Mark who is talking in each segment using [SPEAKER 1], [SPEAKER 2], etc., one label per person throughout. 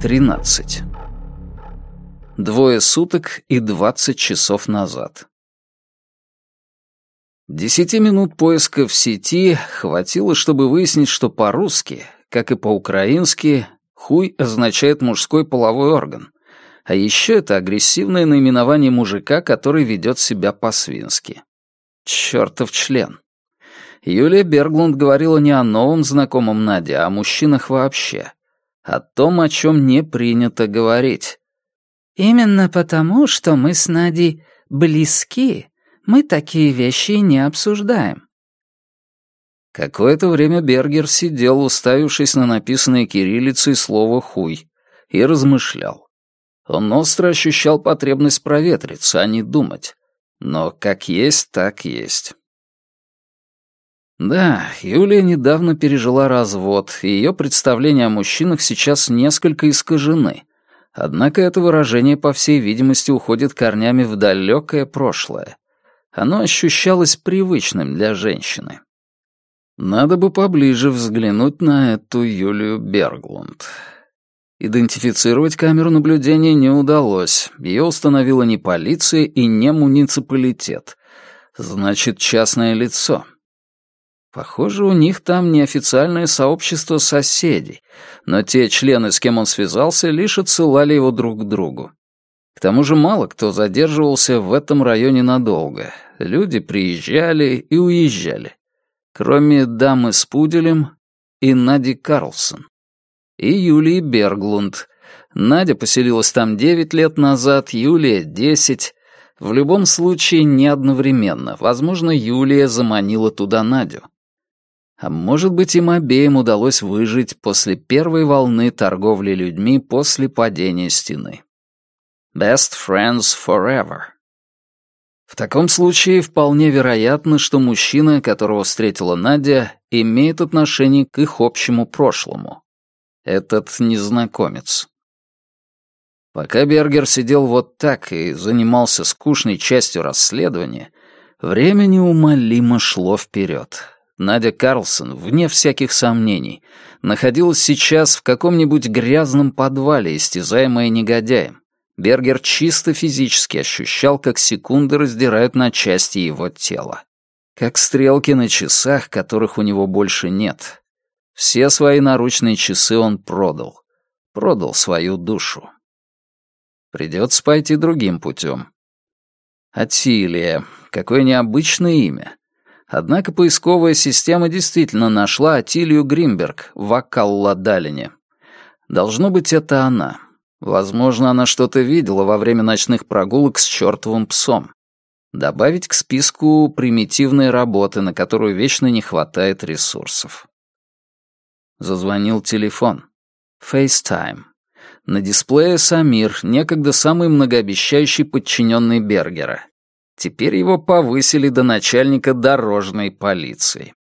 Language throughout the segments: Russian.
[SPEAKER 1] Тринадцать. Двое суток и двадцать часов назад. Десяти минут поиска в сети хватило, чтобы выяснить, что по-русски, как и по-украински, хуй означает мужской половой орган. А еще это агрессивное наименование мужика, который ведет себя по-свински. Чертов член. Юлия Берглунд говорила не о новом знакомом Наде, а о мужчинах вообще. О том, о чем не принято говорить.
[SPEAKER 2] «Именно потому, что мы с Надей близки», мы такие вещи не обсуждаем».
[SPEAKER 1] Какое-то время Бергер сидел, уставившись на написанное кириллицей слово «хуй», и размышлял. Он остро ощущал потребность проветриться, а не думать. Но как есть, так есть. Да, Юлия недавно пережила развод, и ее представления о мужчинах сейчас несколько искажены. Однако это выражение, по всей видимости, уходит корнями в далекое прошлое. Оно ощущалось привычным для женщины. Надо бы поближе взглянуть на эту Юлию Берглунд. Идентифицировать камеру наблюдения не удалось. Ее установила не полиция и не муниципалитет. Значит, частное лицо. Похоже, у них там неофициальное сообщество соседей, но те члены, с кем он связался, лишь отсылали его друг к другу. К тому же мало кто задерживался в этом районе надолго. Люди приезжали и уезжали. Кроме дамы с пуделем и Нади Карлсон. И Юлии Берглунд. Надя поселилась там девять лет назад, Юлия — десять. В любом случае, не одновременно. Возможно, Юлия заманила туда Надю. А может быть, им обеим удалось выжить после первой волны торговли людьми после падения стены. Best friends forever. В таком случае вполне вероятно, что мужчина, которого встретила Надя, имеет отношение к их общему прошлому. Этот незнакомец. Пока Бергер сидел вот так и занимался скучной частью расследования, время неумолимо шло вперед. Надя Карлсон, вне всяких сомнений, находилась сейчас в каком-нибудь грязном подвале, истязаемая негодяем. Бергер чисто физически ощущал, как секунды раздирают на части его тела. Как стрелки на часах, которых у него больше нет. Все свои наручные часы он продал. Продал свою душу. Придется пойти другим путем. Атилия. Какое необычное имя. Однако поисковая система действительно нашла Атилию Гримберг в Акалладалине. Должно быть, это она. Возможно, она что-то видела во время ночных прогулок с чертовым псом. Добавить к списку примитивные работы, на которую вечно не хватает ресурсов. Зазвонил телефон. FaceTime. На дисплее Самир, некогда самый многообещающий подчиненный Бергера. Теперь его повысили до начальника дорожной полиции.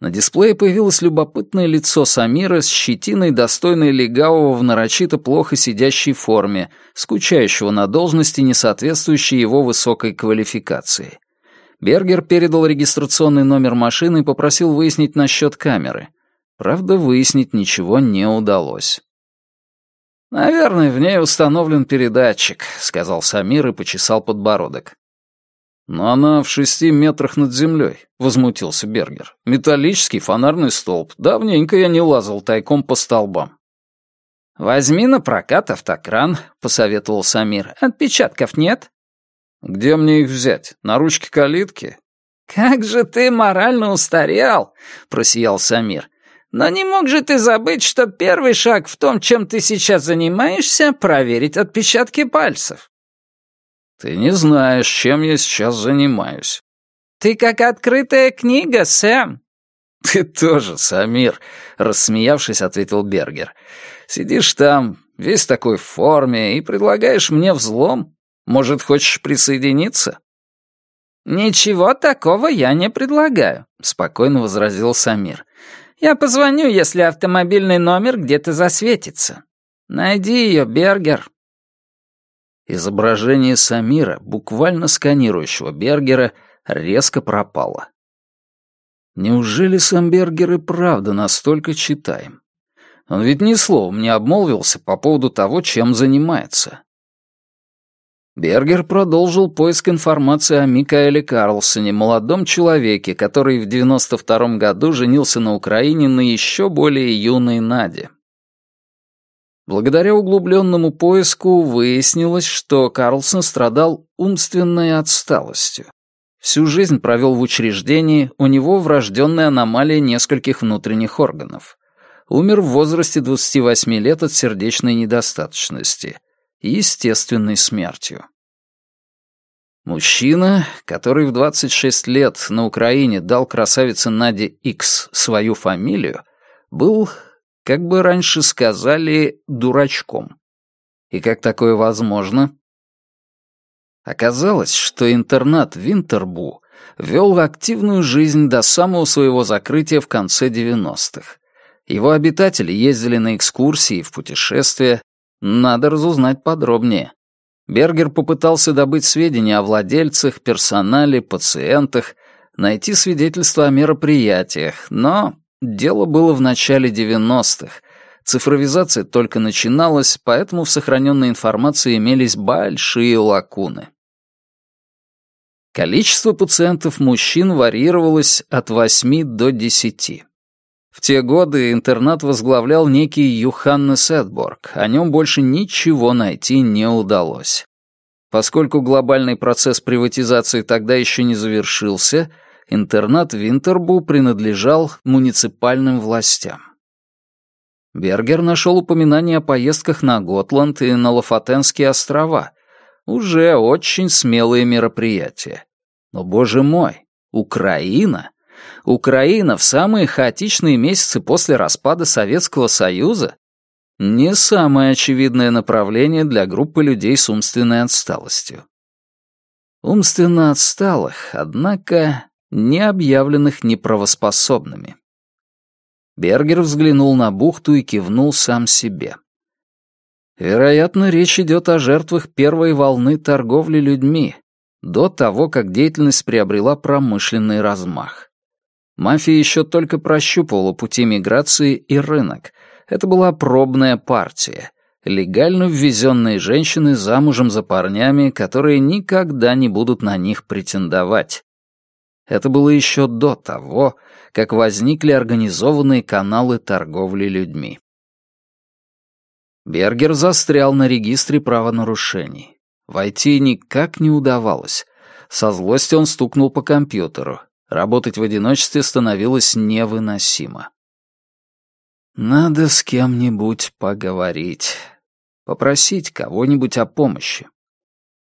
[SPEAKER 1] На дисплее появилось любопытное лицо Самира с щетиной, достойной легавого в нарочито плохо сидящей форме, скучающего на должности, не соответствующей его высокой квалификации. Бергер передал регистрационный номер машины и попросил выяснить насчет камеры. Правда, выяснить ничего не удалось. «Наверное, в ней установлен передатчик», — сказал Самир и почесал подбородок. «Но она в шести метрах над землей», — возмутился Бергер. «Металлический фонарный столб. Давненько я не лазал тайком по столбам».
[SPEAKER 2] «Возьми на прокат автокран», — посоветовал Самир. «Отпечатков нет?»
[SPEAKER 1] «Где мне их взять? На ручке калитки?»
[SPEAKER 2] «Как же ты морально устарел!» — просиял Самир. «Но не мог же ты забыть, что первый шаг в том, чем ты сейчас занимаешься, проверить отпечатки пальцев?»
[SPEAKER 1] «Ты не знаешь, чем я сейчас занимаюсь».
[SPEAKER 2] «Ты как открытая книга, Сэм».
[SPEAKER 1] «Ты тоже, Самир», — рассмеявшись, ответил Бергер. «Сидишь там, весь такой в форме, и предлагаешь мне взлом? Может, хочешь присоединиться?»
[SPEAKER 2] «Ничего такого я не предлагаю», — спокойно возразил Самир. «Я позвоню, если автомобильный номер где-то засветится. Найди ее, Бергер,
[SPEAKER 1] Изображение Самира, буквально сканирующего Бергера, резко пропало. Неужели Самбергер и правда настолько читаем? Он ведь ни словом не обмолвился по поводу того, чем занимается. Бергер продолжил поиск информации о Микаэле Карлсоне, молодом человеке, который в 92 году женился на Украине на еще более юной Наде. Благодаря углубленному поиску выяснилось, что Карлсон страдал умственной отсталостью. Всю жизнь провел в учреждении, у него врожденная аномалия нескольких внутренних органов. Умер в возрасте 28 лет от сердечной недостаточности — естественной смертью. Мужчина, который в 26 лет на Украине дал красавице Наде Икс свою фамилию, был, как бы раньше сказали, дурачком. И как такое возможно? Оказалось, что интернат Винтербу вел активную жизнь до самого своего закрытия в конце 90-х. Его обитатели ездили на экскурсии и в путешествия, надо разузнать подробнее. Бергер попытался добыть сведения о владельцах, персонале, пациентах, найти свидетельства о мероприятиях, но дело было в начале 90-х. Цифровизация только начиналась, поэтому в сохраненной информации имелись большие лакуны. Количество пациентов-мужчин варьировалось от 8 до 10. В те годы интернат возглавлял некий Юханнес Эдборг, о нем больше ничего найти не удалось. Поскольку глобальный процесс приватизации тогда еще не завершился, интернат Винтербу принадлежал муниципальным властям. Бергер нашел упоминания о поездках на Готланд и на Лафатенские острова. Уже очень смелые мероприятия. Но, боже мой, Украина — Украина в самые хаотичные месяцы после распада Советского Союза не самое очевидное направление для группы людей с умственной отсталостью. Умственно отсталых, однако, не объявленных неправоспособными. Бергер взглянул на бухту и кивнул сам себе. Вероятно, речь идет о жертвах первой волны торговли людьми, до того, как деятельность приобрела промышленный размах. Мафия еще только прощупывала пути миграции и рынок. Это была пробная партия. Легально ввезенные женщины замужем за парнями, которые никогда не будут на них претендовать. Это было еще до того, как возникли организованные каналы торговли людьми. Бергер застрял на регистре правонарушений. Войти никак не удавалось. Со злости он стукнул по компьютеру. Работать в одиночестве становилось невыносимо. Надо с кем-нибудь поговорить. Попросить кого-нибудь о помощи.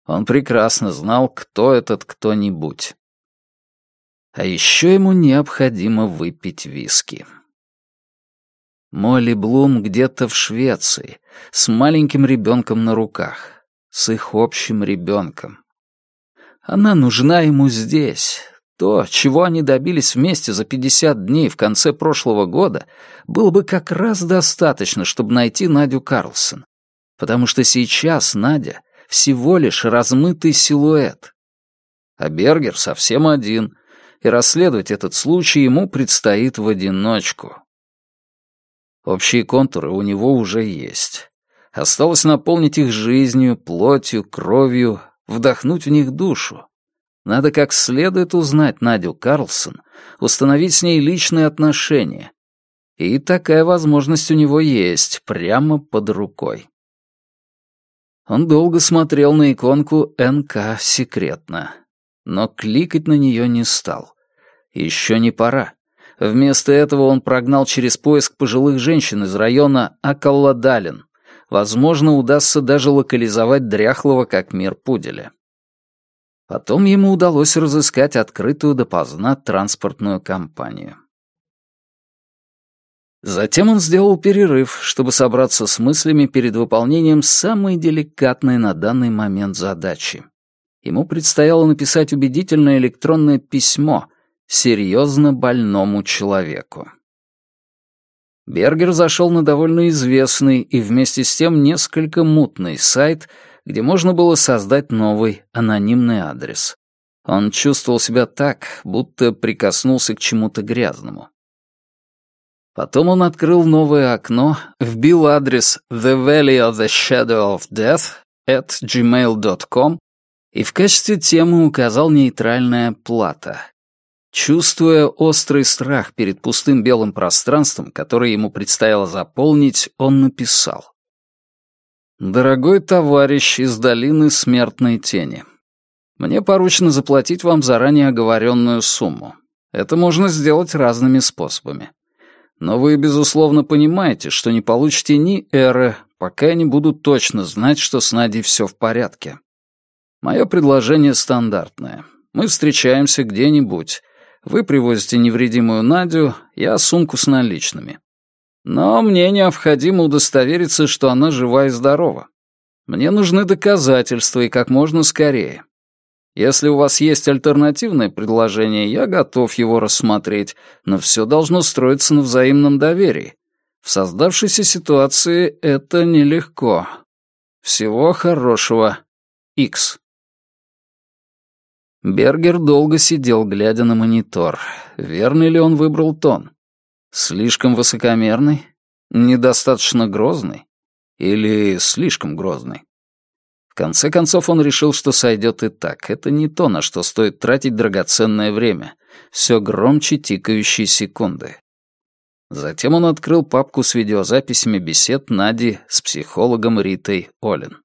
[SPEAKER 1] Он прекрасно знал, кто этот кто-нибудь. А еще ему необходимо выпить виски. Молли Блум где-то в Швеции, с маленьким ребенком на руках, с их общим ребенком. Она нужна ему здесь, то, чего они добились вместе за 50 дней в конце прошлого года, было бы как раз достаточно, чтобы найти Надю Карлсон. Потому что сейчас Надя всего лишь размытый силуэт. А Бергер совсем один, и расследовать этот случай ему предстоит в одиночку. Общие контуры у него уже есть. Осталось наполнить их жизнью, плотью, кровью, вдохнуть в них душу. Надо как следует узнать Надю Карлсон, установить с ней личные отношения. И такая возможность у него есть, прямо под рукой. Он долго смотрел на иконку НК секретно, но кликать на нее не стал. Еще не пора. Вместо этого он прогнал через поиск пожилых женщин из района Акалладалин. Возможно, удастся даже локализовать дряхлого как мир пуделя. Потом ему удалось разыскать открытую допоздна транспортную компанию. Затем он сделал перерыв, чтобы собраться с мыслями перед выполнением самой деликатной на данный момент задачи. Ему предстояло написать убедительное электронное письмо серьезно больному человеку. Бергер зашел на довольно известный и вместе с тем несколько мутный сайт — где можно было создать новый анонимный адрес. Он чувствовал себя так, будто прикоснулся к чему-то грязному. Потом он открыл новое окно, вбил адрес The Valley of the Shadow of Death at gmail.com и в качестве темы указал нейтральная плата. Чувствуя острый страх перед пустым белым пространством, которое ему предстояло заполнить, он написал. «Дорогой товарищ из долины смертной тени, мне поручено заплатить вам заранее оговоренную сумму. Это можно сделать разными способами. Но вы, безусловно, понимаете, что не получите ни эры, пока я не буду точно знать, что с Надей все в порядке. Мое предложение стандартное. Мы встречаемся где-нибудь. Вы привозите невредимую Надю, я сумку с наличными. Но мне необходимо удостовериться, что она жива и здорова. Мне нужны доказательства и как можно скорее. Если у вас есть альтернативное предложение, я готов его рассмотреть, но все должно строиться на взаимном доверии. В создавшейся ситуации это нелегко. Всего хорошего. X. Бергер долго сидел, глядя на монитор. Верный ли он выбрал тон? Слишком высокомерный? Недостаточно грозный? Или слишком грозный? В конце концов он решил, что сойдет и так. Это не то, на что стоит тратить драгоценное время. Все громче тикающие секунды. Затем он открыл папку с видеозаписями бесед Нади с психологом Ритой Олин.